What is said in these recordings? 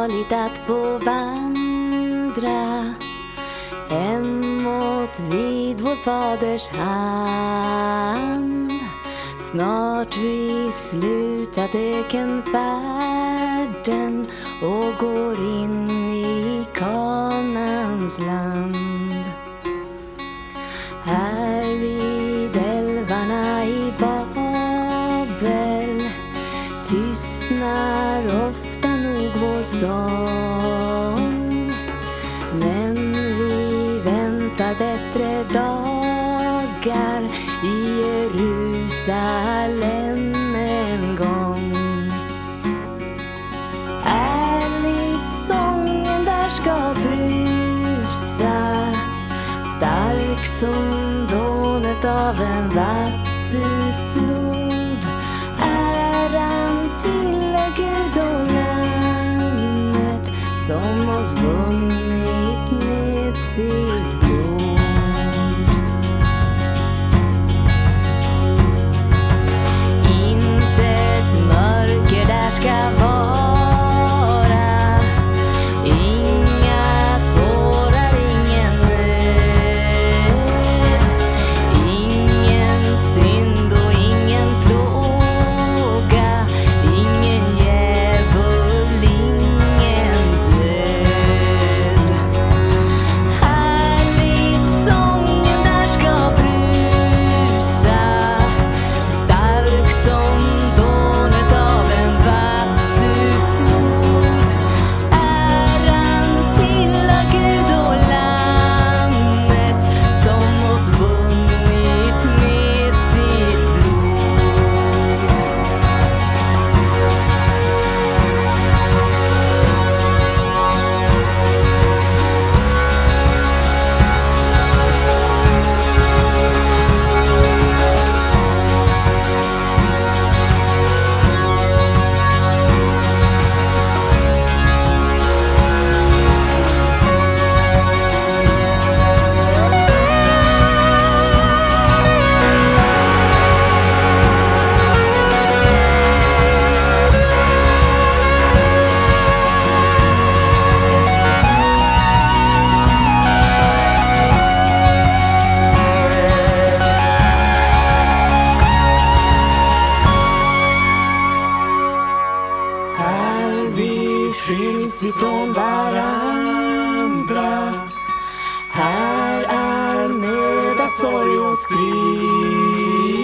saligt att få vandra hemåt vid vår faders hand. Snart vi slutat ökenfärden och går in i Kanans land. Sång. Men vi väntar bättre dagar i Jerusalem en gång. Ärligt sången där ska brusa stark som dånet av en vattenflod. Som oss strid.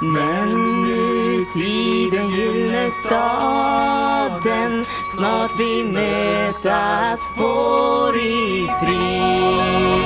Men nu tiden gyllne staden. Snart vi mötas får i frid.